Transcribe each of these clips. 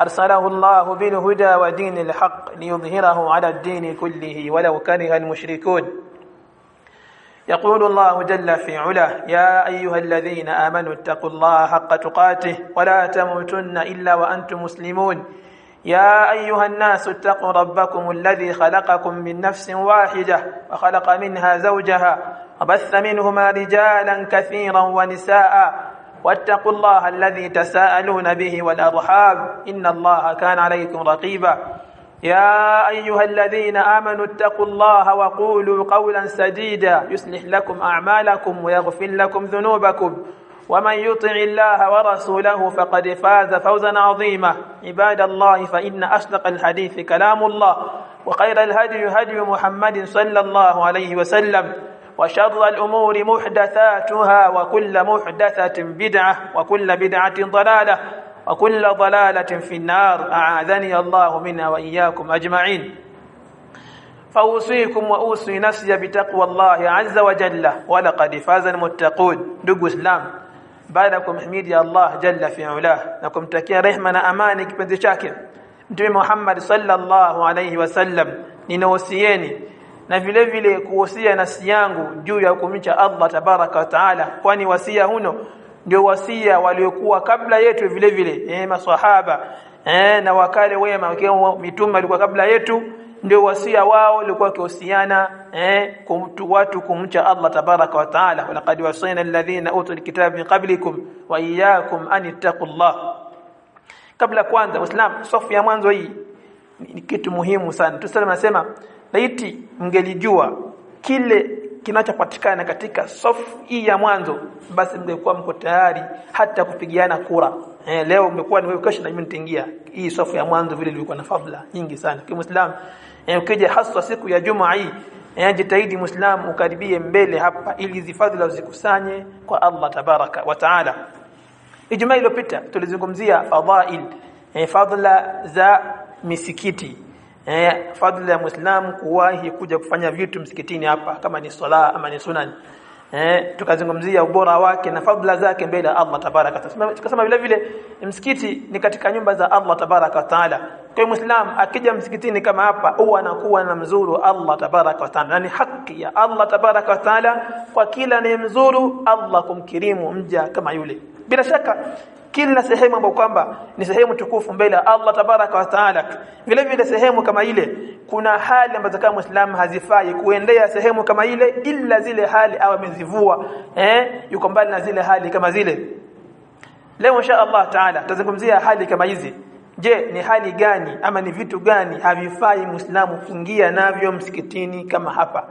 أرسله الله بالهدى ودين الحق ليظهره على الدين كله ولو كره المشركون. يقول الله جل في علاه يا أيها الذين آمنوا اتقوا الله حق تقاته ولا تموتن إلا وأنتم مسلمون. يا أيها الناس اتقوا ربكم الذي خلقكم من نفس واحدة وخلق منها زوجها وبث منهما رجالا كثيرا ونساء واتقوا الله الذي تساءلون به والأرحام. إن الله كان عليكم رقيبا. يا أيها الذين آمنوا اتقوا الله وقولوا قولا سديدا. يصلح لكم أعمالكم ويغفر لكم ذنوبكم. ومن يطع الله ورسوله فقد فاز فوزا عظيما. عباد الله فإن أصدق الحديث كلام الله وخير الهدي هدي محمد صلى الله عليه وسلم. وشر الأمور محدثاتها وكل محدثة بدعة وكل بدعة ضلالة وكل ضلالة في النار. أعاذني الله منا وإياكم أجمعين. فأوصيكم وأوصي نفسي بتقوى الله عز وجل. ولقد فاز المتقون. دق إسلام. ya kumhimidi Allah jalla fi ula na kumtakia rehma na amani kipenzi chake Mtume Muhammad sallallahu alayhi wasallam ninawasieni na vile vile kuhusia nafsi yangu juu ya kumcha Allah tabaraka wa taala kwani wasia huno ndio wasia waliokuwa kabla yetu vile vile. Eh maswahaba eh na wakale wema wakiwa mitume walikuwa kabla yetu ndio wasia wao ulikuwa kihusiana eh kumtu watu kumcha Allah tabaraka wa taala. Walaqad wasayna alladhina utul kitaba min qablikum wa iyyakum an ittaqullah. Kabla kwanza uislamu safu ya mwanzo hii ni kitu muhimu sana. Tusalimu nasema laiti mngelijua kile kinachopatikana katika safu hii ya mwanzo basi mngekuwa mko tayari hata kupigiana kura. Eh, leo ungekuwa ni wewe kesho na mimi nitaingia. Hii safu ya mwanzo vile ilikuwa na fadhila nyingi sana. Kwa muislamu eh, ukija hasa siku ya juma hii eh, jitahidi muislamu ukaribie mbele hapa ili zifadhila zikusanye kwa Allah tabaraka wa taala. Ijumaa iliyopita tulizungumzia fadhail eh, fadhila za misikiti eh, fadhila ya muislamu kuwahi kuja kufanya vitu msikitini hapa kama ni sala ama ni sunan eh tukazungumzia ubora wake na fadhila zake mbele ya Allah tabaraka taala. Tukasema vile vile msikiti ni katika nyumba za Allah tabaraka taala. Kwa muislam akija msikitini kama hapa huwa anakuwa na mzuru Allah tabaraka taala. Ni haki ya Allah tabaraka taala kwa kila ni mzuru Allah kumkirimu mja kama yule. Bila shaka kila sehemu ambayo kwamba ni sehemu tukufu mbele ya Allah tabaraka wa taala. Vile vile sehemu kama ile kuna hali ambazo kama muislamu hazifai kuendea sehemu kama ile ila zile hali au amezivua eh yuko mbali na zile hali kama zile. Leo insha Allah taala tutazungumzia hali kama hizi. Je ni hali gani ama ni vitu gani havifai muislamu kuingia navyo msikitini kama hapa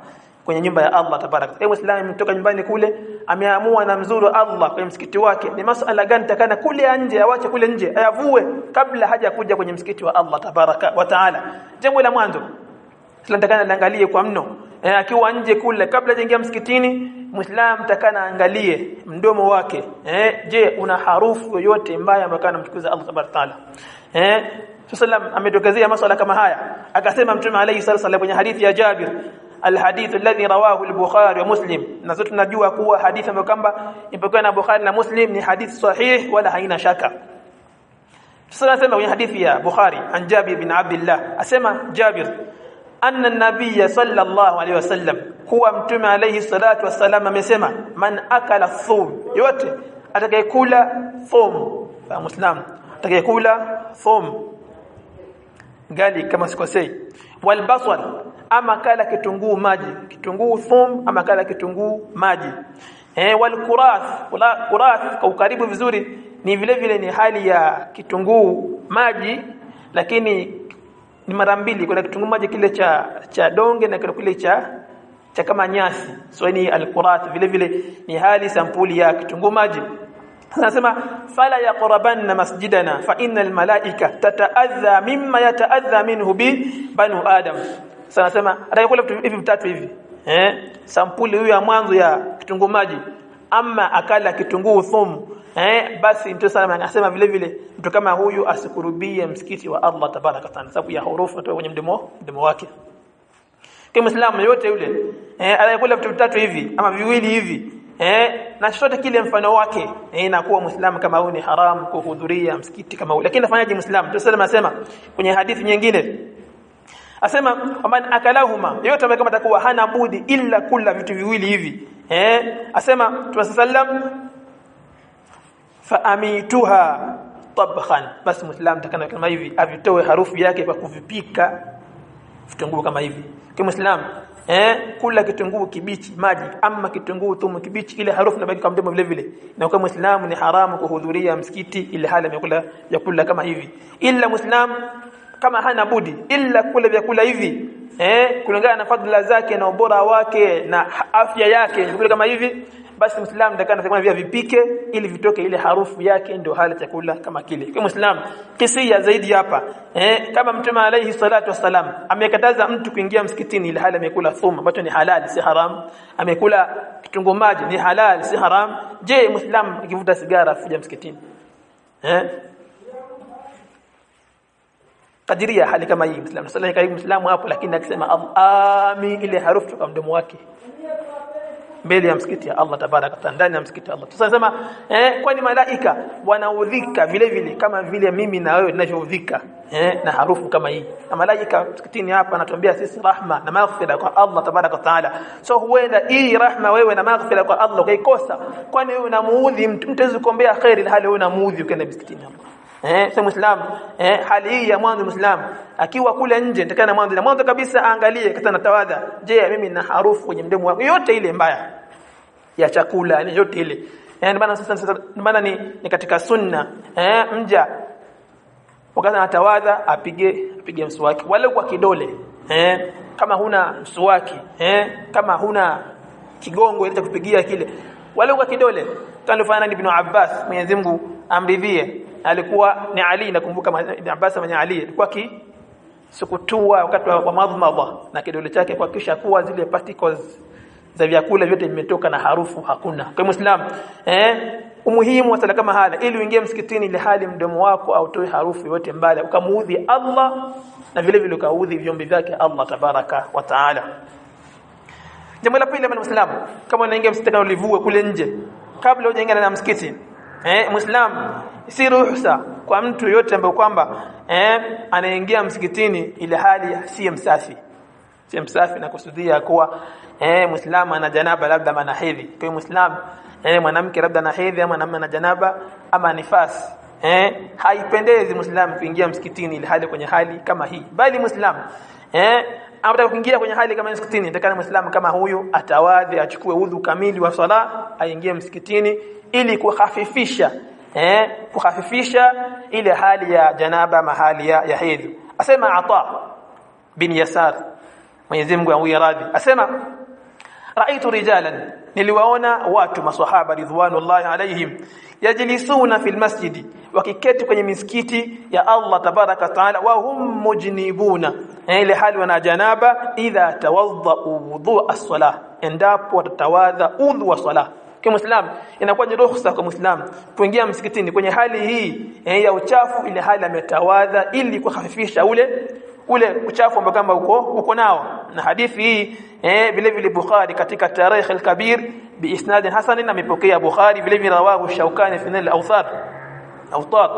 kwenye nyumba ya Allah tabarak. Ewe Muislamu mtoka nyumbani kule ameamua na mzuru Allah kwenye msikiti wake. Ni masuala gani takana kule nje awache kule nje ayavue kabla haja kuja kwenye msikiti wa Allah tabaraka wa taala. Jambo la mwanzo tunatakana liangalie kwa mno. E, akiwa nje kule kabla hajaingia msikitini Muislam takana angalie mdomo wake. Eh, je, una harufu yoyote mbaya ambayo kana mtukuza Allah tabaraka taala. Eh, sallam ametokezea masuala kama haya. Akasema Mtume alayhi salatu kwenye hadithi ya Jabir الحديث الذي رواه البخاري ومسلم nazo tunajua kuwa hadithi ambayo kwamba ipokewa na Bukhari na Muslim ni hadithi sahih wala haina shaka sasa nasema kwenye hadithi ya Bukhari an Jabir bin Abdullah asema Jabir anna an-nabiy sallallahu alayhi wasallam kuwa mtume alayhi salatu wasallam amesema man akala thum yote atakayekula thum fa muslim atakayekula thum gali kama sikosei wal basal ama kala kitunguu maji. Kitunguu thum ama kala kitunguu maji. Eh wal kurath. Kurath kwa ukaribu vizuri ni vile vile ni hali ya kitunguu maji lakini ni mara mbili. Kuna kitunguu maji kile cha cha donge na kile cha cha kama nyasi. So ni al kurath. Vile vile ni hali sampuli ya kitunguu maji. Anasema fala yaqrabanna masjidana fa innal malaika tataadha mimma yataadha minhu bi banu adam sasa anasema atakula vitu hivi vitatu hivi. Eh? Sampuli huyu ya mwanzo ya kitunguu maji. Ama akala kitunguu thumu eh? Basi mtu sana anasema vile vile mtu kama huyu asikurubie msikiti wa Allah tabaraka taala sababu ya hurufu kutoka kwenye mdomo mdomo wake. Kama Muislamu yote yule eh anayekula vitu vitatu hivi ama viwili hivi eh na chochote kile mfano wake eh, inakuwa Muislamu kama huyu ni haram kuhudhuria msikiti kama huyu lakini afanyaje Muislamu? Tuseme anasema kwenye hadithi nyingine asema man akalahuma. Yote ambaye kama atakuwa hana budi illa kula vitu viwili hivi. Eh? Asema tuwasallam fa amituha tabkhan basi muislam takana kama hivi avitoe harufu yake kwa kuvipika vitunguu kama hivi. Kwa muislam eh? Kula kitunguu kibichi maji ama kitunguu thumu kibichi ile harufu inabaki kwa mdomo vile vile. Na kwa muislamu ni haramu kuhudhuria msikiti ile hali amekula vyakula kama hivi. Ila muislamu kama hana budi ila kula vyakula hivi eh kulingana na fadhila zake na ubora wake na afya yake vyakula kama hivi basi muislamu ndakana anasema vya vipike ili vitoke ile harufu yake ndio hali chakula kama kile. Kwa muislamu kisia zaidi hapa eh kama mtume alayhi salatu wasalam amekataza mtu kuingia msikitini ile hali amekula thuma ambacho ni halali si haram. Amekula kitunguu maji ni halali si haram. Je muislamu akivuta sigara afuja msikitini? Eh kadiria hali kama hii. Muislamu sallallahu karibu muislamu hapo lakini akisema ami ile harufu kutoka mdomo wake. Mbele ya msikiti ya Allah tabaraka taala ndani ya msikiti Allah. Tunasema eh kwani malaika wanaudhika vile vile kama vile mimi na wewe tunavyoudhika eh na harufu kama hii. Na malaika msikitini hapa anatuambia sisi rahma na maghfira kwa Allah tabaraka taala. So huenda hii rahma wewe na maghfira kwa Allah ukaikosa. Kwani wewe unamuudhi mtu mtaweza kuombea khairi hali wewe unamuudhi ukienda msikitini hapa Eh, sio Muislamu eh, hali hii ya mwanzo Muislamu akiwa kule nje nitakana mwanzo. Na mwanzo kabisa aangalie kata natawadha je mimi na harufu kwenye mdomo wangu? Yote ile mbaya. Ya chakula ni yote ile. Eh maana sasa maana ni, ni katika sunna. Eh mja. Wakati anatawadha apige apige mswaki. Wale kwa kidole. Eh kama huna mswaki. Eh kama huna kigongo cha kupigia kile. Wale kwa kidole. Kanifanya ibn Abbas. Mwenyezi Mungu amridhie alikuwa ni Ali nakumbuka Ibn Abbas mwenye Ali. Alikuwa ki sukutua wakati wa madhmadha na kidole chake kwa kisha kuwa zile particles za vyakula vyote vimetoka na harufu hakuna. Kwa muislam eh umuhimu wa sala kama hala ili uingie msikitini ile hali mdomo wako autoe harufu yote mbaya ukamuudhi Allah na vile vile ukaudhi viumbe vyake Allah tabaraka wa taala. Jambo la pili muislamu kama unaingia msikitini ulivue kule nje kabla hujaingia na msikiti eh muislam si ruhusa kwa mtu yote ambaye kwamba eh anaingia msikitini ili hali si msafi. Si msafi na kusudia kuwa eh muislamu ana janaba labda ana hedhi kwa hiyo eh mwanamke labda ana hedhi ama mwanamume ana janaba ama nifasi eh haipendezi muislamu kuingia msikitini ili hali kwenye hali kama hii. Bali muislamu eh anataka kuingia kwenye hali kama msikitini nitakana muislamu kama huyu atawadhi achukue udhu kamili wa sala aingie msikitini ili kuhafifisha eh kuhafifisha ile hali ya janaba mahali ya, ya hedhi. Asema ata bin yasar Mwenyezi Mungu amuye radhi. Asema raitu rijalan niliwaona watu maswahaba ridwanullahi alaihim yajlisuna fil masjidi wakiketi kwenye misikiti ya Allah tabaraka taala wa hum mujnibuna. Ile hali wana janaba idha tawadda wudhu as-salah endapo watatawadha udhu wa salah. Kwa muislam inakuwa ni ruhusa kwa muislam kuingia msikitini kwenye hali hii ya uchafu ile hali ametawadha ili kuhafifisha ule ule uchafu ambao kama uko uko nao. Na hadithi hii eh vile vile Bukhari katika Tarikh al-Kabir bi isnad hasan mipokea Bukhari vile vile rawahu Shawkani fi al-Awthar awtat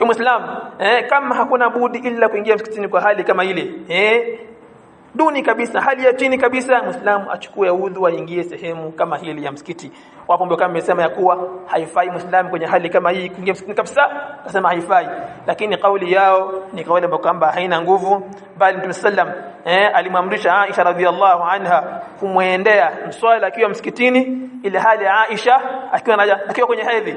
muislam eh kama hakuna budi ila kuingia msikitini kwa hali kama ile eh duni kabisa hali ya chini kabisa. Muislamu achukue udhu aingie sehemu kama hili ya msikiti wapo ambao kama wamesema ya kuwa haifai muislamu kwenye hali kama hii kuingia msikitini kabisa kasema haifai. Lakini kauli yao ni kauli ambayo kwamba haina nguvu bali Mtume sallam eh alimwamrisha Aisha radhiallahu anha kumwendea mswali akiwa msikitini ile hali Aisha akiwa anaja akiwa kwenye hedhi.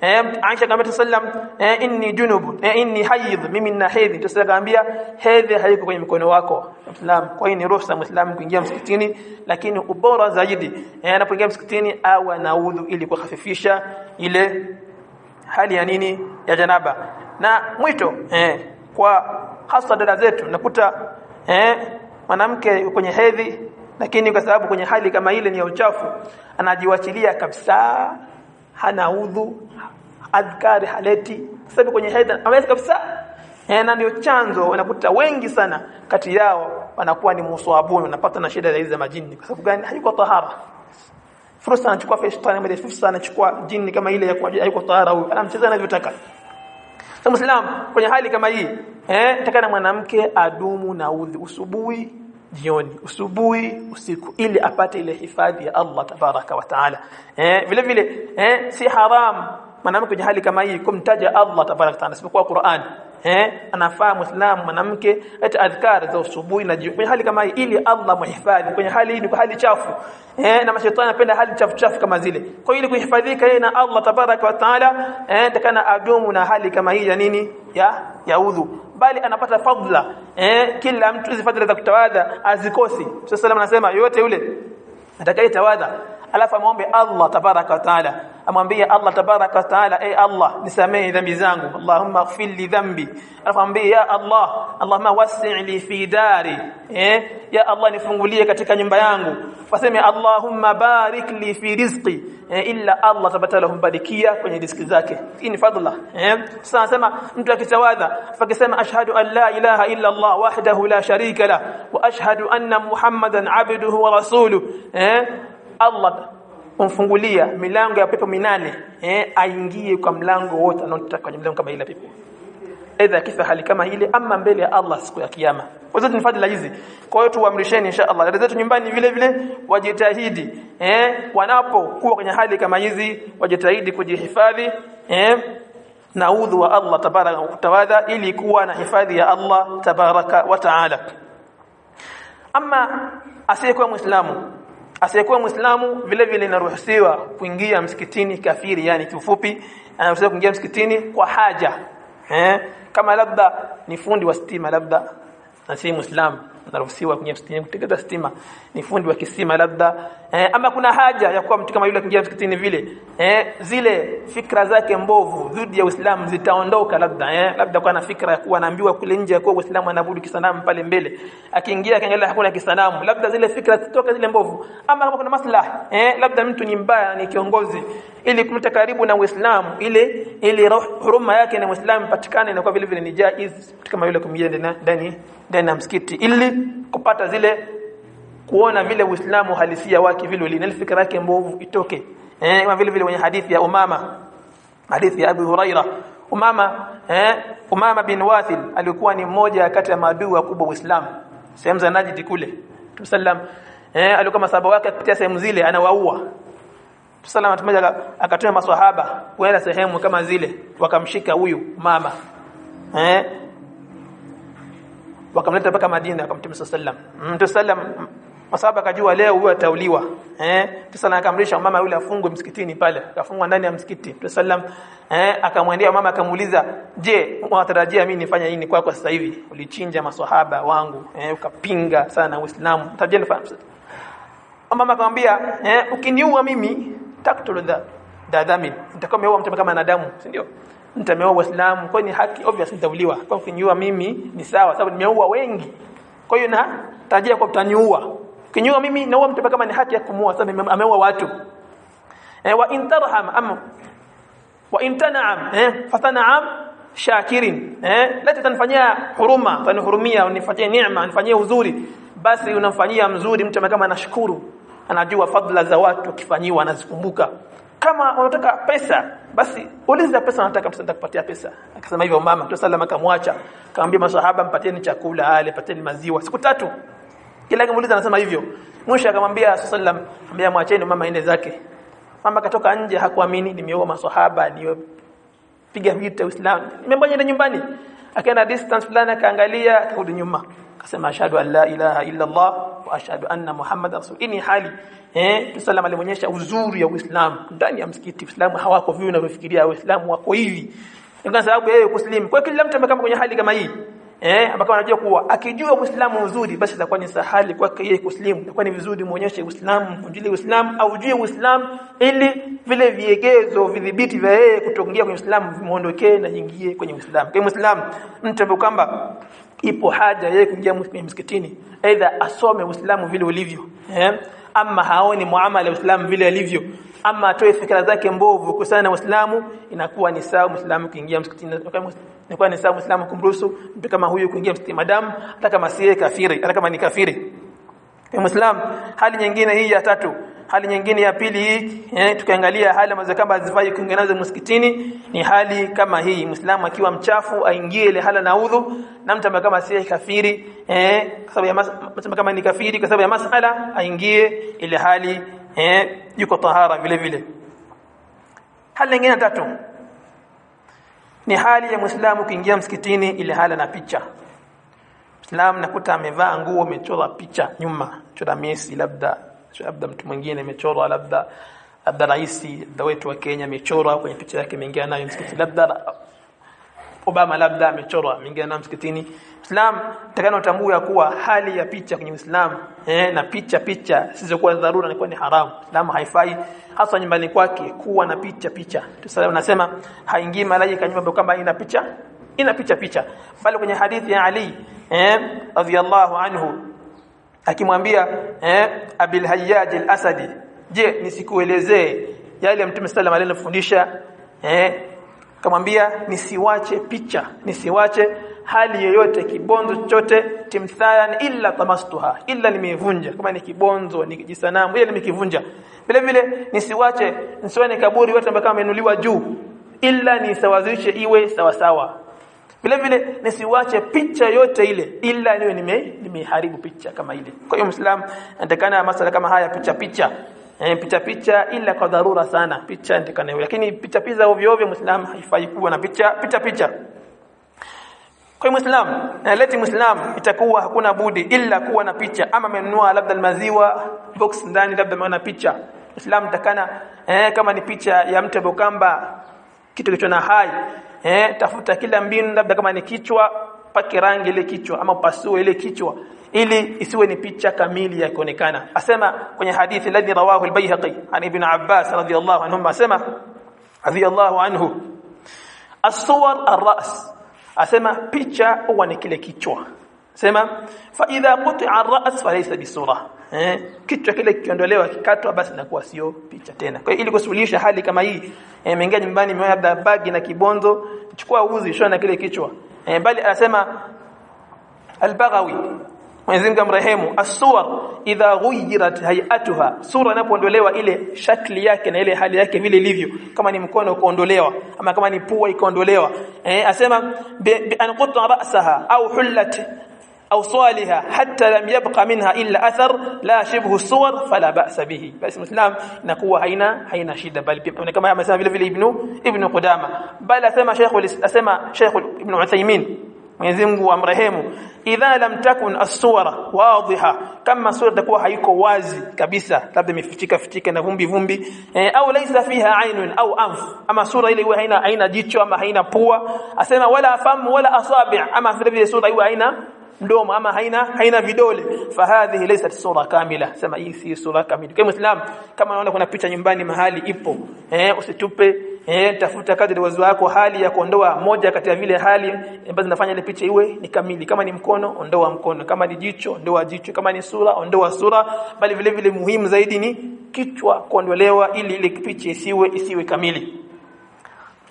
Eh Aisha akamwambia sallam eh inni junub eh inni hayd mimi nina hedhi. Tusikamwambia hedhi haiko kwenye mkono wako Muislam. Kwa hiyo ni ruhusa Muislamu kuingia msikitini lakini ubora zaidi eh anapoingia msikitini au anaudhu ili kuhafifisha ile hali ya nini ya janaba. Na mwito eh kwa hasa dada zetu nakuta eh mwanamke kwenye hedhi lakini kwa sababu kwenye hali kama ile ni ya uchafu anajiwachilia kabisa hana udhu adhkari haleti. Sababu kwenye hedhi ameweza kabisa. Eh, na ndio chanzo unakuta wengi sana kati yao wanakuwa ni muswabuni wanapata na shida za majini. Kwa sababu gani? Hayuko tahara. Fursa anachukua fursa anachukua jini kama ile ya kwa hayuko tahara huyu. Anamcheza anavyotaka so muislam kwenye hali kama hii eh takana mwanamke adumu na udhi. Usubuhi jioni usubuhi usiku ili apate ile hifadhi ya Allah tabaraka wa taala. Eh vile vile eh si haram mwanamke hali kama hii kumtaja Allah tabaraka wa taala isipokuwa Qur'an eh anafaa muislamu mwanamke hata adhkar za usubuhi na jioni hali kama hii ili Allah muhifadhi kwenye hali hii ni hali chafu eh na mashaitani anapenda hali chafu chafu kama zile kwa hiyo ili kuhifadhika yeye na Allah tabaraka wa taala eh takana adumu na hali kama hii ya nini ya ya udhu bali anapata fadhila eh kila mtu hizi fadhila za kutawadha azikosi sasa anasema yote yule atakayetawadha alafu amwombe Allah tabaraka wa taala amwambie Allah tabaraka taala eh Allah nisamehe dhambi zangu Allahumma ighfir li dhambi alafu amwambie ya Allah Allahumma wasi' li fi dari eh ya Allah nifungulie katika nyumba yangu waseme Allahumma barik li fi rizqi eh, illa Allah tabatala humbarikia kwenye riziki zake hii ni fadhila eh sasa anasema mtu akitawadha fakisema ashhadu an la ilaha illa Allah wahdahu la sharika la wa ashhadu anna muhammadan abduhu wa rasuluhu eh Allah umfungulia milango ya pepo minane eh aingie kwa mlango wote anaotaka kwenye mlango kama ile pepo. Aidha kifa hali kama ile ama mbele ya Allah siku ya kiyama. Wazote ni fadhila hizi. Kwa hiyo tuamrisheni insha Allah. Dada zetu nyumbani vile vile wajitahidi eh wanapokuwa kwenye hali kama hizi wajitahidi kujihifadhi eh na udhu wa Allah tabaraka wa taala ili kuwa na hifadhi ya Allah tabaraka wa taala. Ama asiyekuwa muislamu asiyekuwa muislamu vile vile inaruhusiwa kuingia msikitini kafiri yani kifupi anaruhusiwa kuingia msikitini kwa haja eh? Kama labda ni fundi wa stima labda na si muislamu anaruhusiwa kuingia msikitini kutekeza stima ni fundi wa kisima labda eh, ama kuna haja ya kuwa mtu kama yule kuingia msikitini vile eh, zile fikra zake mbovu dhidi ya Uislamu zitaondoka labda eh, labda kwa na fikra ya kuwa anaambiwa kule nje ya kuwa Uislamu anaabudu kisanamu pale mbele akiingia akiangalia hakuna kisanamu labda zile fikra zitoka zile mbovu ama kama kuna maslaha eh, labda mtu ni mbaya ni kiongozi ili kumta karibu na Uislamu ile ili huruma yake na Uislamu patikane na kwa vile vile ni jaiz kama yule kumjia ndani ndani ya msikiti. Ili kupata zile kuona vile Uislamu halisia wake vile ile fikra yake mbovu itoke. Eh kama vile vile kwenye hadithi ya Umama hadithi ya Abu Huraira. Umama eh Umama bin Wathil alikuwa ni mmoja kati ya maadui wakubwa wa Uislamu. Sehemu za Najd kule. Tusallam eh alikuwa masaba wake kupitia sehemu zile anawaua Tusallam atumeja akatoa maswahaba kwenda sehemu kama zile wakamshika huyu mama eh? Wakamleta mpaka Madina akamtume sallam Mtume sallam masaba akajua leo huyu atauliwa eh? Mtume akamrisha mama yule afungwe msikitini pale akafungwa ndani ya msikiti. Mtume sallam eh? Akamwendea mama akamuuliza je unatarajia mimi nifanye nini kwako sasa hivi? Ulichinja maswahaba wangu eh? Ukapinga sana Uislamu. Tajeni fahamu mama akamwambia eh ukiniua mimi taktulu da dadami nitakuwa mtu kama wanadamu si ndio? Nitameua waislamu kwa ni haki obvious nitauliwa kwa kuniua mimi ni sawa sababu nimeua wengi. Kwa hiyo na tajia kwa mtaniua kinyua mimi naua mtu kama ni haki ya kumua sababu ameua watu. Eh, wa intarham am wa intanam eh fatanam shakirin. Eh lati tanfanyia huruma tanihurumia unifanyie neema unifanyie uzuri. Basi unamfanyia mzuri mtu kama anashukuru anajua fadhila za watu kifanyiwa anazikumbuka. Kama unataka pesa basi uliza pesa unataka msanda kupatia pesa. Akasema hivyo mama tu salama akamwacha. Akamwambia maswahaba mpatieni chakula ale pateni maziwa. Siku tatu kila kimuuliza anasema hivyo. Mwisho akamwambia sallam ambia mwacheni mama ende zake. Mama katoka nje hakuamini nimeoa maswahaba nimepiga vita uislamu. Nimembonya nyumbani akaenda distance fulani akaangalia akarudi nyuma. Akasema ashhadu an la ilaha illa Allah wa ashhadu anna Muhammad rasul. Ini hali eh tusallam alionyesha uzuri ya Uislamu. Ndani ya msikiti Uislamu hawako vile unavyofikiria Uislamu wako hivi. Kwa sababu yeye kuslimu kwa kila mtu amekaa kwenye hali kama hii eh ambako anajua kuwa akijua Uislamu uzuri basi itakuwa ni sahali kwake yeye kuslimu. Itakuwa ni vizuri muonyeshe Uislamu unjili Uislamu au ujue Uislamu ili vile viegezo vidhibiti vya yeye kutoingia kwenye Uislamu vimuondokee na ingie kwenye Uislamu. Kwa Muislamu mtu kwamba ipo haja yeye kuingia msikitini. Aidha asome Uislamu vile ulivyo eh ama haoni muamala Uislamu vile alivyo ama atoe fikra zake mbovu kusana na Uislamu inakuwa ni sawa Muislamu kuingia msikitini inakuwa ni sawa Muislamu kumruhusu mtu kama huyu kuingia msikitini madam hata kama siye kafiri hata kama ni kafiri. Kwa Muislamu hali nyingine hii ya tatu hali nyingine ya pili hii eh, tukiangalia hali ambazo kama hazifai kuingia nazo msikitini ni hali kama hii. Muislamu akiwa mchafu aingie ile hala na udhu na mtu kama si kafiri eh kwa sababu ya mas, kama ni kafiri kwa sababu ya masala aingie ile hali eh yuko tahara vile vile. Hali nyingine tatu. Ni hali ya Muislamu kuingia msikitini ile hali na picha. Muislamu nakuta amevaa nguo amechora picha nyuma. Chora Messi labda labda mtu mwingine amechora labda labda rais labda wetu wa Kenya amechora kwenye picha yake imeingia nayo msikitini. Labda Obama labda amechorwa ameingia na msikitini. Islam takana utambue ya kuwa hali ya picha kwenye Uislamu eh, na picha picha zisizokuwa dharura ni ni haramu. Islam haifai hasa nyumbani kwake kuwa na picha picha. Tuseme nasema haingii malaika nyumba kama ina picha ina picha picha. Bali kwenye hadithi ya Ali eh radhiyallahu anhu akimwambia eh Abil Hayyaj al-Asadi je nisikuelezee yale Mtume sallallahu alayhi wasallam alifundisha eh akamwambia nisiwache picha nisiwache hali yoyote kibonzo chochote timthalan illa tamastuha illa nimevunja. Kama ni kibonzo ni jisanamu ile nimekivunja. Vile vile nisiwache nisione kaburi wote ambao amenuliwa juu illa nisawazishe iwe sawa sawa vile vile nisiwache picha yote ile illa niwe nime nimeharibu picha kama ile. Kwa hiyo muislam anatakana masala kama haya picha picha eh, picha picha ila kwa dharura sana. Picha ndikane lakini picha picha ovyo ovyo muislam haifai kuwa na picha picha picha. Kwa muislam na leti muislam itakuwa hakuna budi ila kuwa na picha. Ama amenunua labda maziwa box ndani labda ameona picha. Muislam takana eh, kama ni picha ya mtu bokamba kitu kilicho na hai eh tafuta kila mbinu labda kama ni kichwa pake rangi ile kichwa ama pasue ile kichwa ili isiwe ni picha kamili ya kuonekana. Asema kwenye hadithi ladhi rawahu al-Baihaqi an ibn Abbas radhiyallahu anhu asema radhiyallahu anhu as-suwar ar-ra's asema picha huwa ni kile kichwa. Sema fa idha quti'a ar-ra's falaysa bisura eh kichwa kile kiondolewa kikatwa basi inakuwa sio picha tena. Kwa hiyo ili kusuluhisha hali kama hii eh, mengia nyumbani mwa labda bagi na kibonzo chukua uzi shona kile kichwa. Eh, bali anasema al-Baghawi Mwenyezi Mungu amrehemu. As-suwar idha ghuyirat hay'atuha. Sura inapoondolewa ile shakli yake na ile hali yake vile ilivyo. Kama ni mkono ukaondolewa ama kama ni pua ikaondolewa. Eh asema bi an qutta ra'saha au hullat au swaliha hatta lam yabqa minha illa athar la shibhu suwar fala ba'sa bihi. Basi muslim inakuwa haina haina shida. Bali pia kama amesema vile vile ibnu ibnu qudama. Bali asema sheikh asema sheikh ibn uthaymin Mwenyezi Mungu amrehemu. Idha lam takun as-suwara wadhiha kama sura itakuwa haiko wazi kabisa labda imefichika fichika na vumbi vumbi e, au laisa fiha aynun au anf ama sura ile iwe haina haina jicho ama haina pua asema wala afamu wala asabi' ama vile vile sura iwe haina mdomo ama haina haina vidole fahadhihi laysat sura kamila. Sema hii si sura kamili. Kama muislam kama unaona kuna picha nyumbani mahali ipo eh usitupe eh tafuta kadri wazo wako hali ya kuondoa moja kati ya vile hali ambazo zinafanya ile picha iwe ni kamili. Kama ni mkono ondoa mkono. Kama ni jicho ondoa jicho. Kama ni sura ondoa sura. Bali vile vile muhimu zaidi ni kichwa kuondolewa ili ile picha isiwe isiwe kamili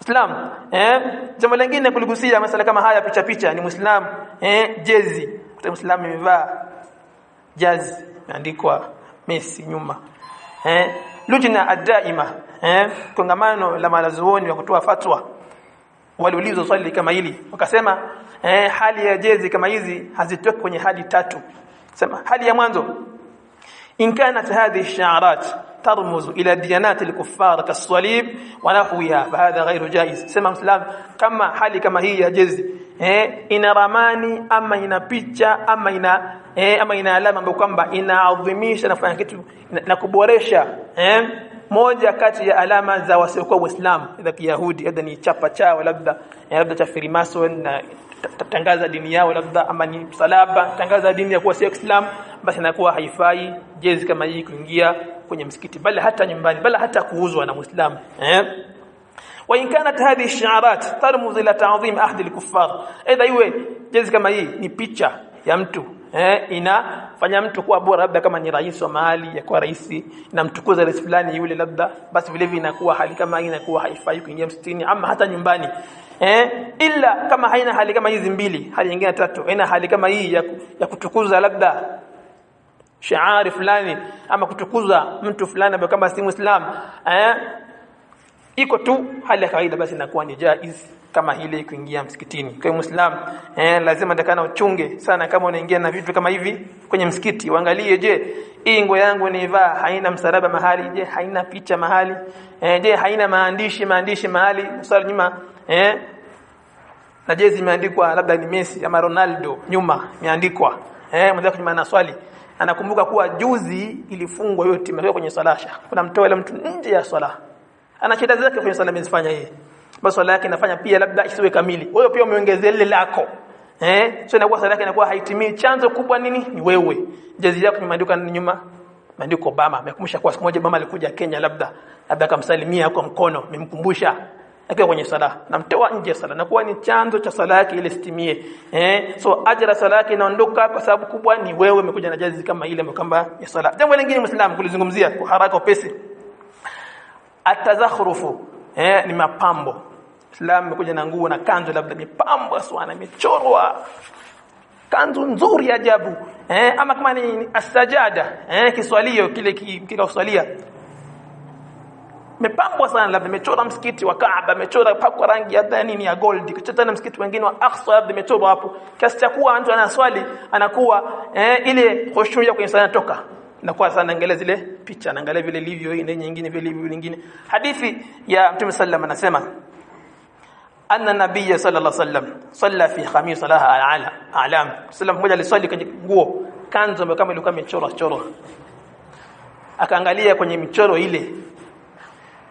Islam eh? Jambo lingine kuligusia masala kama haya picha picha ni Muislam eh? Jezi. Kuta Muislam amevaa jazi imeandikwa Messi nyuma eh? Lujna adaima eh? Kongamano la malazuoni wa kutoa fatwa. Waliulizwa swali kama hili wakasema eh? Hali ya jezi kama hizi hazitoki kwenye hali tatu. Sema hali ya mwanzo. In kanat hadhihi sha'arat tarmuzu ila diyanati al-kuffar kasalib wa nahwiha fahadha ghairu jaiz. Sema mslam kama hali kama hii ya jezi eh ina ramani ama ina picha ama ina eh ama ina alama ambayo kwamba inaadhimisha na kufanya kitu na kuboresha eh moja kati ya alama za wasiokuwa Waislamu za Kiyahudi labda ni chapa chao labda eh, labda cha Freemason na tangaza dini yao labda ama ni msalaba tangaza dini ya kuwa si Islam basi inakuwa haifai jezi kama hii kuingia kwenye msikiti bali hata nyumbani bali hata kuuzwa na Muislamu. Eh? Wa kanat hadhihi shi'arat tarmuz ila ta'zim ahdi al-kuffar. Aidha iwe jezi kama hii ni picha ya mtu eh? Inafanya mtu kuwa bora labda kama ni rais wa mahali ya kuwa rais inamtukuza rais fulani yule labda basi vile vile inakuwa hali kama hii inakuwa haifai kuingia msitini ama hata nyumbani. Eh? Ila kama haina hali kama hizi mbili hali nyingine tatu ina hali kama hii ya, ya kutukuza labda shaari fulani ama kutukuza mtu fulani ambaye kama si muislam eh? Iko tu hali ya kawaida basi inakuwa ni jaiz kama ile kuingia msikitini. Kwa muislam eh lazima ndakana uchunge sana kama unaingia na vitu kama hivi kwenye msikiti. Uangalie je hii nguo yangu nivaa haina msalaba mahali? Je haina picha mahali? Eh, je haina maandishi maandishi mahali? Swali nyuma eh? Na jezi imeandikwa labda ni Messi ama Ronaldo nyuma imeandikwa. Eh mwanzo kwa na swali anakumbuka kuwa juzi ilifungwa hiyo timu kwenye salasha kuna mtoa ile mtu nje ya swala. Ana shida zake kwenye swala amezifanya yeye. Basi swala yake inafanya pia labda isiwe kamili. Wewe pia umeongezea lile lako. Eh? Sio inakuwa swala yake inakuwa haitimii. Chanzo kubwa nini? Ni wewe. Jezi yako imeandikwa nyuma. Maandiko Obama. Amekumbusha kwa siku moja mama alikuja Kenya labda labda akamsalimia kwa mkono. Memkumbusha akiwa kwenye sala namtoa nje sala nakuwa ni chanzo cha sala yake ile sitimie. Eh so ajira sala yake inaondoka kwa sababu kubwa ni wewe umekuja na jazi kama ile mkamba ya sala. Jambo lingine muislamu kulizungumzia kwa haraka upesi. Atazakhrufu eh ni mapambo. Islam imekuja na nguo na kanzu labda mipambo sana imechorwa kanzu nzuri ajabu. Eh ama kama ni asajada eh kiswalio kile kile uswalia mepambwa sana labda imechora msikiti wa Kaaba imechora pakwa rangi ya nini ya gold. Kichotana msikiti wengine wa Aqsa labda imechorwa hapo. Kiasi cha kuwa mtu anaswali anakuwa eh, ile khushuya kwenye sala toka kwa sana angalia zile picha anaangalia vile livyo ile nyingine vile livyo nyingine. Hadithi ya Mtume sallam anasema anna nabiyya sallallahu alaihi wasallam salla fi khamis salaha ala alam. Sallam mmoja aliswali kwenye nguo kanzo kama ilikuwa imechorwa chorwa. Akaangalia kwenye michoro ile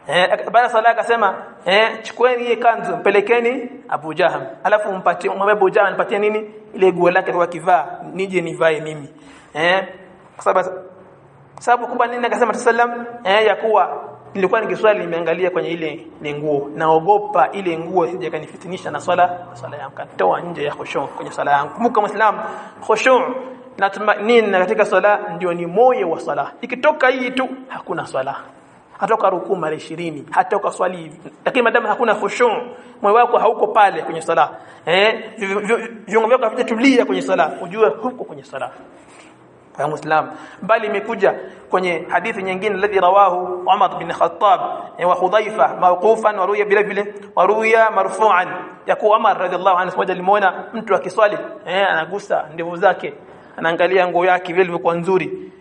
Eh, baada sala akasema eh chukueni hii kanzu mpelekeni Abu Jahal alafu mpatie mwambie Abu Jahal nipatie nini? Ile nguo lake kwa kivaa nije nivae mimi. Eh kwa sababu sababu kubwa nini? Akasema sallam eh ya kuwa nilikuwa nikiswali nimeangalia kwenye ile ni nguo. Naogopa ile nguo sije kanifitinisha na swala swala yangu. Katoa nje ya khushu kwenye swala yangu. Kumbuka muislam khushu na tumaini katika swala ndio ni moyo wa swala. Ikitoka hii tu hakuna swala hatoka rukuu mara 20 hatoka swali lakini madam hakuna khushu. Moyo wako hauko pale kwenye sala. Eh viungo vyako havijatulia kwenye sala. Ujue huko kwenye sala. Ya muslim bali imekuja kwenye hadithi nyingine alladhi rawahu Umar bin Khattab wa Hudhaifa mawqufan wa ruya bila vile. Wa ruya marfu'an. Yakuwa Umar radhiallahu anhu mmoja limuona mtu akiswali eh anagusa ndevu zake anaangalia nguo yake vile ilivyokuwa nzuri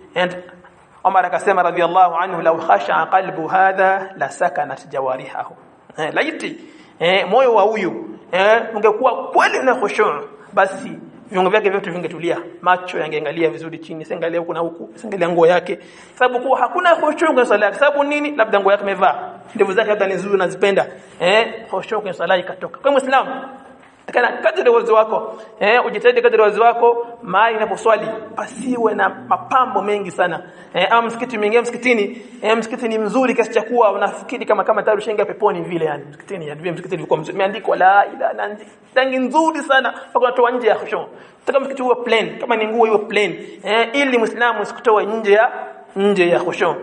Umar akasema radhiallahu anhu law khasha qalbu hadha la sakanat jawarihahu. Eh, laiti eh, moyo wa huyu eh, ungekuwa kweli na khushu basi viungo vyake vyote vingetulia macho yangeangalia vizuri chini sengalia huku na huku sengalia nguo yake. Sababu kwa hakuna khushu kwenye sala yake. Sababu nini? Labda nguo yake imevaa. Ndevu zake labda ni nzuri nazipenda eh khushu kwenye sala ikatoka. Kwa muislamu Takana kadri uwezo wako eh ujitahidi kadri uwezo wako mahali unaposwali pasiwe na mapambo mengi sana. Eh ama msikiti mwingine msikitini eh msikiti ni mzuri kiasi cha kuwa unafikiri kama kama tayari ushaingia peponi vile yani. Msikitini yani msikiti ulikuwa mzuri. Imeandikwa la ila na rangi nzuri sana mpaka unatoa nje ya khushu taka msikiti uwe plain kama ni nguo iwe plain eh ili muislamu usikutoe nje ya nje ya khushu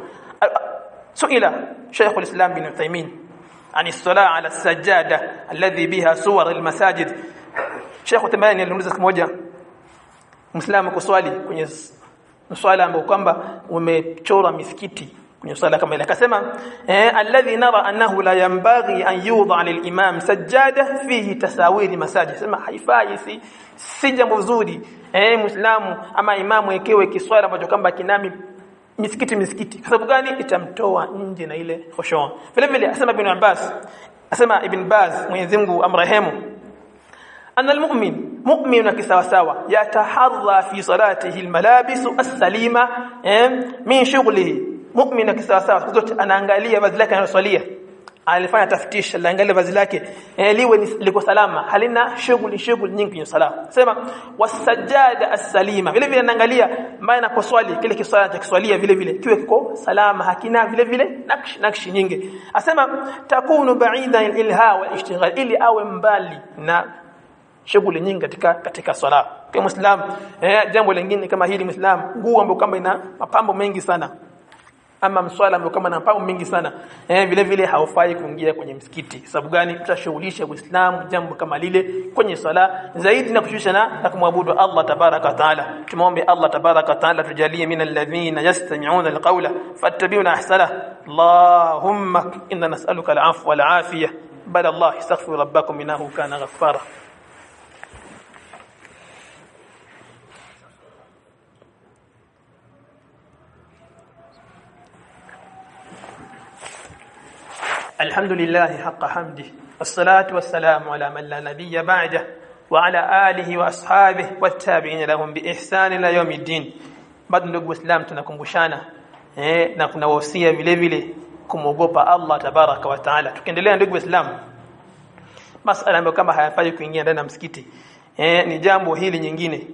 suila Sheikh al-Islam bin Uthaymeen عن الصلاه على السجاده الذي بها صور المساجد Sheikh Uthmani alimuuliza siku moja Muislamu kuswali kwenye swala ambayo kwamba umechora misikiti kwenye swala kama ile akasema eh alladhi nara annahu la yanbaghi an yudha lilimam sajjada fihi tasawiri masajid sema haifai si si jambo zuri eh muislamu ama imamu ekewe kiswala ambacho kwamba kinami misikiti misikiti. Kwa sababu gani? Itamtoa nje na ile khushu vile vile asema ibn Abbas asema ibn Baz Mwenyezi Mungu amrehemu anna almu'min mu'min kisawasawa yataharra fi salatihi almalabis as-salima min shughlihi. Mu'min kisawasawa zote anaangalia vazi lake alifanya taftisha aliangalia vazi lake. Eh, liwe liko salama. Halina shughuli shughuli nyingi kwenye sala. Sema wasajada as-salima. Vile vile naangalia maana kuswali kile kiswala cha kiswalia vile vile kiwe kiko salama hakina vile vile nakshi nakshi nyingi. Asema takunu ba'ida ilha wal ishtighal ili awe mbali na shughuli nyingi katika katika swala. Kwa muislam eh, jambo lingine kama hili muislam nguo ambayo kama ina mapambo mengi sana ama mswala ambao kama na mpango mingi sana. Eh vile vile haufai kuingia kwenye msikiti. Sababu gani? Tutashughulisha uislamu jambo kama lile kwenye sala zaidi na kushusha na, na kumwabudu Allah tabaraka taala. Tumuombe Allah tabaraka taala tujalie min alladhina yastami'una alqawla fattabi'una ahsana. Allahumma inna nas'aluka al'afwa wal bal Allah istaghfir rabbakum innahu kana ghaffara alhamdulillah haqqa hamdi. Wassalatu wassalamu ala man la nabiyya ba'da wa ala alihi wa ashabihi wattabi'ina lahum bi ihsani ila yawmiddin bado ndugu waislamu tunakumbushana eh na kuna wasia vile vile kumogopa Allah tabaraka wa taala. Tukiendelea ndugu waislamu masala ambayo kama hayafai kuingia ndani ya msikiti eh ni jambo hili nyingine.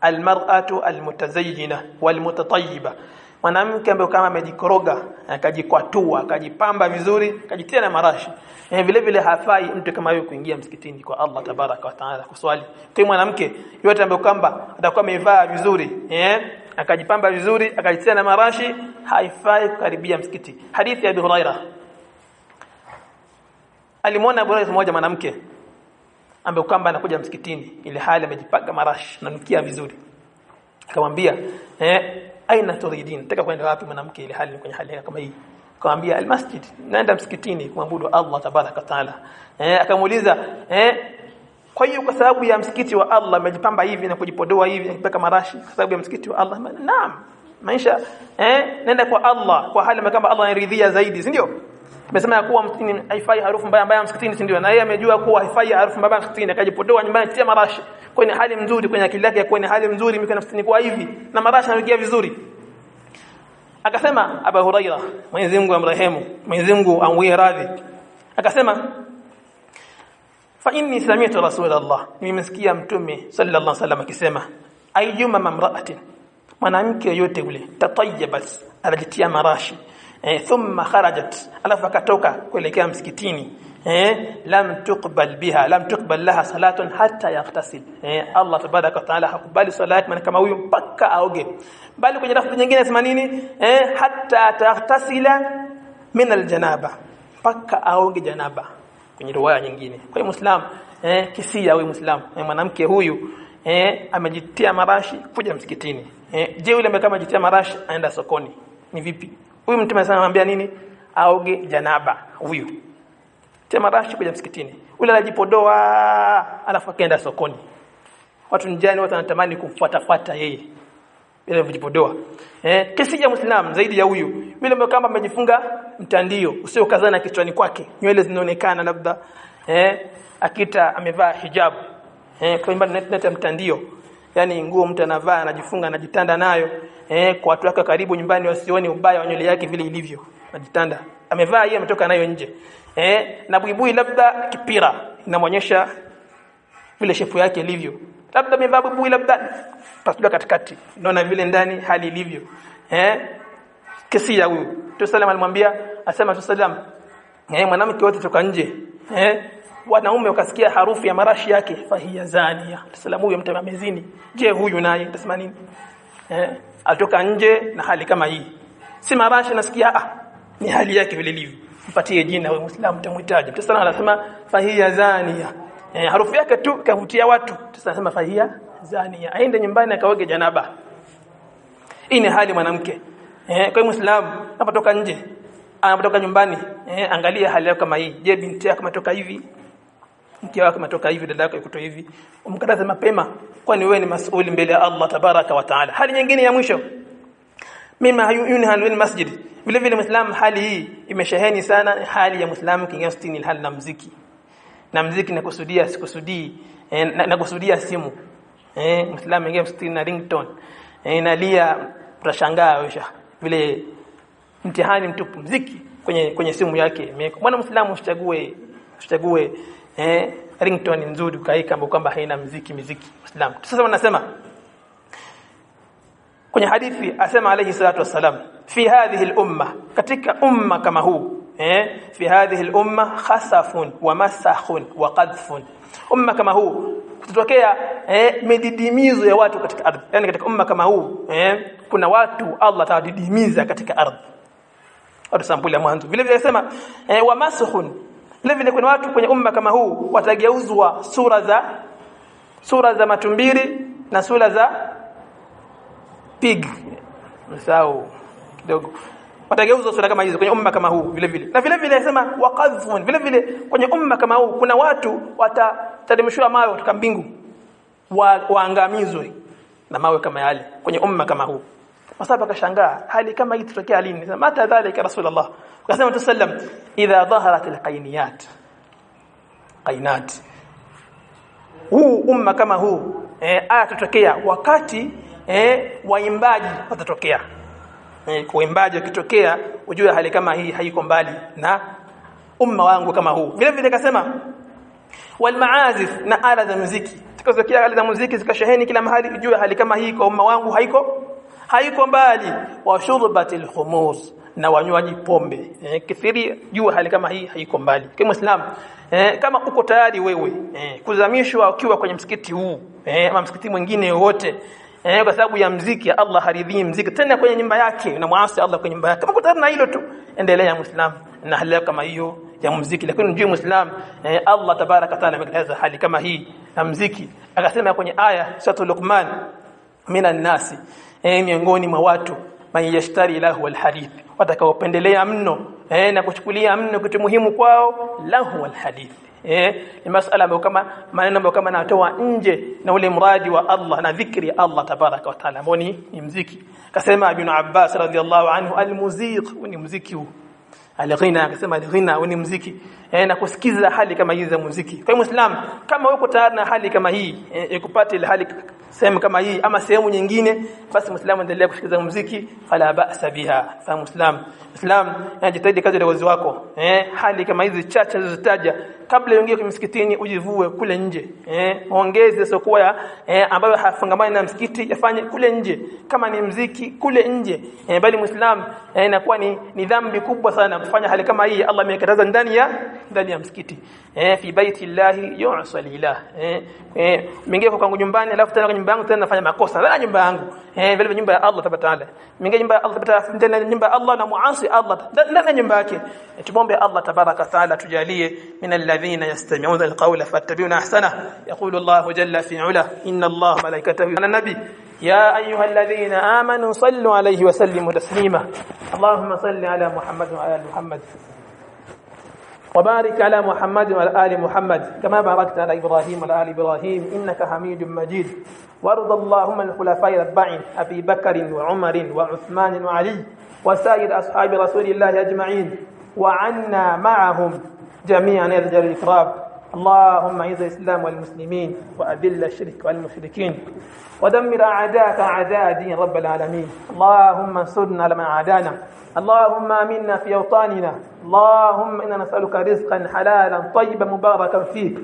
Almar'atu almutazayyina walmutatayyiba mwanamke ambaye kama amejikoroga akajikwatua akajipamba vizuri akajitia na marashi eh, vile vile hafai mtu kama yeye kuingia msikitini kwa Allah tabaraka wa taala kuswali. Kwa mwanamke yote ambaye kwamba atakuwa amevaa vizuri eh akajipamba vizuri akajitia na marashi haifai kukaribia msikiti. Hadithi ya Abu alimwona Abu mmoja mwanamke ambaye kwamba anakuja msikitini ile hali amejipaka marashi nanukia vizuri. Akamwambia eh aina turidin nataka kwenda wapi mwanamke ile hali kwenye hali kama hii? Akamwambia almasjid naenda msikitini kumwabudu Allah tabaraka taala. Eh akamuuliza eh kwa hiyo kwa sababu ya msikiti wa Allah amejipamba hivi na kujipodoa hivi na kupaka marashi kwa sababu ya msikiti wa Allah? Naam. Maisha eh nenda kwa Allah kwa hali kama Allah anaridhia zaidi si ndio Tumesema ya kuwa msikitini haifai harufu mbaya mbaya msikitini si ndio? Na yeye amejua kuwa haifai harufu mbaya msikitini akajipodoa nyumbani tia marashi. Kwa ni hali mzuri kwenye akili yake kwa ni hali mzuri mimi kwa msikitini kwa hivi na marashi anarukia vizuri. Akasema Abu Huraira, Mwenyezi Mungu amrehemu, Mwenyezi Mungu amwie radhi. Akasema fa inni sami'tu Rasulullah, nimesikia Mtume sallallahu alaihi wasallam akisema ayyuma mamra'atin mwanamke yote yule tatayyabat anajitia marashi eh, thumma kharajat. Alafu akatoka kuelekea msikitini. Eh, lam tuqbal biha lam tuqbal laha salatun hatta yaqtasil eh, Allah tabaraka wa taala hakubali salat yake kama huyu mpaka aoge. Bali kwenye lafzi nyingine sema nini? Eh, hatta taqtasila min aljanaba mpaka aoge janaba. Kwenye riwaya nyingine. Kwa hiyo muislam eh, kisia huyu muislam. Eh, mwanamke huyu eh, amejitia marashi kuja msikitini. Eh, je yule ambaye kama amejitia marashi aenda sokoni? Ni vipi huyu mtume sana anamwambia nini? Aoge janaba huyu. Tena rashi kuja msikitini. Ule anajipodoa alafu akaenda sokoni. Watu njani watu wanatamani kumfuata fuata yeye. Ile kujipodoa eh kesi ya muislam zaidi ya huyu. Yule kama amejifunga mtandio usio kazana kichwani kwake. Nywele zinaonekana labda eh akita amevaa hijab eh kwa imani neta mtandio yani nguo mtu anavaa anajifunga anajitanda nayo. Eh kwa watu wake karibu nyumbani wasioni ubaya wa nywele yake vile ilivyo. Anajitanda. Amevaa yeye ametoka nayo nje. Eh na buibui labda kipira. Inamwonyesha vile shefu yake ilivyo. Labda amevaa buibui labda pasua katikati. Naona vile ndani hali ilivyo. Eh kesi ya huyu. Tusallam alimwambia asema Tusallam eh mwanamke wote toka nje. Eh wanaume wakasikia harufu ya marashi yake fahiya zania salamu huyo mtu amezini je huyu naye? Utasema nini? Eh atoka nje na hali kama hii. Si marashi nasikia ah ni hali yake vile ilivyo. Mpatie jina wewe muislamu tamhitaji Tusallam anasema fahiya zania eh, harufu yake tu kavutia watu. Tunasema fahiya zania aende nyumbani akaoge janaba. Hii ni hali mwanamke. Eh, kwa muislamu anapotoka nje anapotoka nyumbani eh, angalia hali yako kama hii. Je binti yako ametoka hivi mke wako umetoka hivi dada yako yuko hivi. Umkataze mapema kwani wewe ni masuli mbele ya Allah tabaraka wa taala. Hali nyingine ya mwisho mima yunhan min masjid. Vile vile muislamu hali hii imesheheni sana hali ya muislamu stini hali na mziki. Na mziki nakusudia sikusudii eh, nakusudia simu. Eh muislamu ingia msikitini na ringtone. Eh, nalia utashangaa wewe. Vile mtihani mtupu mziki kwenye kwenye simu yake mwana muislamu usichague usichague eh ringtone nzuri ukaika ambayo kwamba haina mziki miziki muislamu sasa wanasema kwenye hadithi asema alayhi salatu wassalam fi hadhihi al-umma katika umma kama huu eh fi hadhihi al-umma khasafun wa masakhun wa qadhfun umma kama huu kutotokea eh mididimizo ya watu katika ardhi. Yani katika umma kama huu eh kuna watu Allah atadidimiza katika ardhi. Watu sampuli ya mwanzo. Vile vile anasema eh, wa masukhun vile vile kuna watu kwenye umma kama huu watageuzwa sura za sura za matumbiri na sura za pig. Msao kidogo. Watageuzwa sura kama hizo kwenye umma kama huu vile vile. Na vile vile anasema waqadhfun. Vile vile kwenye umma kama huu kuna watu watateremshwa mawe kutoka mbingu wa, waangamizwe na mawe kama yale kwenye umma kama huu masaba kashangaa hali kama hii tutokea lini? Mata dhalika rasulullah. Akasema tusallam idha dhaharat alqainiyat. Qainat. Huu umma kama huu eh, aya tutokea wakati eh, waimbaji watatokea. Eh, kuimbaji wakitokea ujue hali kama hii haiko mbali na umma wangu kama huu. Vile vile akasema wal maazif na ala za muziki. Tukazokia ala za muziki zikasheheni kila mahali ujue hali kama hii kwa umma wangu haiko haiko mbali. Wa shurbatil khumus na wanywaji pombe. Eh, kithiri jua hali kama hii haiko mbali. Kwa muislam eh, kama uko tayari wewe eh, kuzamishwa ukiwa kwenye msikiti huu eh, ama msikiti mwingine wote eh, kwa sababu ya mziki Allah haridhii mziki. Tena kwenye nyumba yake na muasi Allah kwenye nyumba yake. Kama uko tayari na hilo tu endelea muislam na hali kama hiyo ya muziki lakini unjue muislam eh, Allah tabaraka taala amekataza hali kama hii na mziki. Akasema kwenye aya sura Luqman minan nasi eh, miongoni mwa watu man yashtari lahu alhadith watakaopendelea mno eh, na kuchukulia mno kitu muhimu kwao lahu alhadith. Eh ni masala ambayo kama maneno ambayo kama natoa nje na ule mradi wa Allah na dhikri ya Allah tabaraka wa taala ambao ni mziki. Akasema ibn Abbas radhiallahu anhu almuziq ni muziki huu. Alghina akasema alghina ni muziki eh, na kusikiza hali kama hizi za muziki. Kwa muislam kama uko tayari na hali kama hii eh, ikupate ile hali sehemu kama hii ama sehemu nyingine basi muislamu endelea kusikiza muziki fala ba'sa biha. Fa muislam muislam anajitahidi kadri uwezo wako. Eh, hali kama hizi chache zilizotaja kabla uingie kwa msikitini ujivue kule nje. Eh, ongeze sokuwa ya eh, ambayo hafungamani na msikiti yafanye kule nje. Kama ni mziki kule nje. Eh, bali muislam eh, inakuwa ni, ni dhambi kubwa sana kufanya hali kama hii. Allah amekataza ndani ya ndani ya msikiti eh, fi baiti llahi yu'sa lilah eh, eh mingia kwa nyumbani alafu tena kwa nyumba yangu tena nafanya makosa ndani nyumba yangu eh vile nyumba ya Allah tabatala mingia nyumba ya Allah tabatala ndani nyumba ya Allah na muasi Allah ndani nyumba yake tumombe Allah tabaraka taala tujalie min alladhina yastami'una alqawla fattabi'una ahsana yaqulu Allah jalla fi 'ula inna Allah malaikatahu ala nabi يا أيها الذين آمنوا صلوا عليه وسلموا تسليما اللهم صل على محمد وعلى آل محمد وبارك على محمد وعلى آل محمد. كما باركت على إبراهيم وعلى آل إبراهيم إنك حميد مجيد. وارض اللهم الخلفاء الأربعين أبي بكر وعمر وعثمان وعلي وسائر أصحاب رسول الله أجمعين. وعنا معهم جميعا يا ذا الإكرام اللهم اعز الإسلام والمسلمين وأذل الشرك والمشركين ودمر أعداءك أعداء دين رب العالمين. اللهم انصرنا على من عادانا. اللهم آمنا في أوطاننا. اللهم إنا نسألك رزقا حلالا طيبا مباركا فيه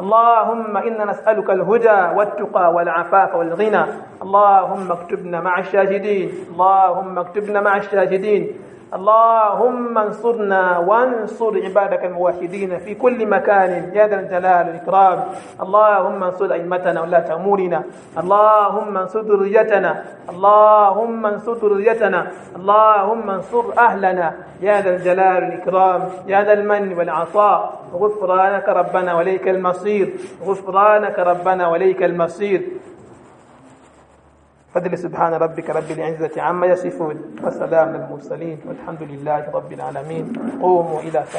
اللهم إنا نسألك الهدى والتقى والعفاف والغنى. اللهم اكتبنا مع الشاهدين. اللهم اكتبنا مع الشاهدين. اللهم انصرنا وانصر عبادك الموحدين في كل مكان. يا ذا الجلال والإكرام. اللهم انصر أئمتنا ولاة أمورنا. اللهم انصر ذريتنا. اللهم انصر ذريتنا. اللهم انصر أهلنا. يا ذا الجلال والإكرام. يا ذا المن والعطاء. غفرانك ربنا وليك المصير. غفرانك ربنا وليك المصير. فضل سبحان ربك رب العزة عما يصفون وسلام المرسلين والحمد لله رب العالمين. قوموا إلى سلام